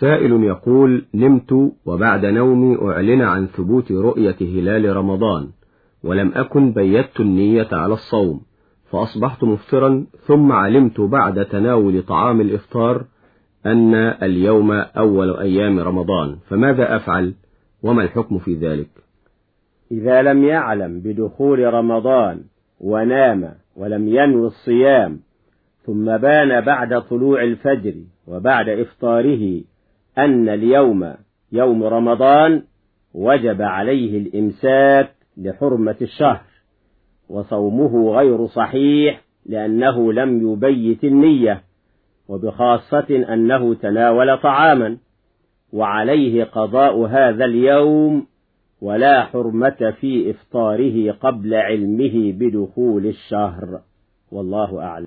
سائل يقول نمت وبعد نومي أعلن عن ثبوت رؤية هلال رمضان ولم أكن بيت النية على الصوم فأصبحت مفطرا ثم علمت بعد تناول طعام الإفطار أن اليوم أول أيام رمضان فماذا أفعل؟ وما الحكم في ذلك؟ إذا لم يعلم بدخول رمضان ونام ولم ينوي الصيام ثم بان بعد طلوع الفجر وبعد إفطاره أن اليوم يوم رمضان وجب عليه الإمساك لحرمة الشهر وصومه غير صحيح لأنه لم يبيت النية وبخاصة أنه تناول طعاما وعليه قضاء هذا اليوم ولا حرمة في إفطاره قبل علمه بدخول الشهر. والله أعلم.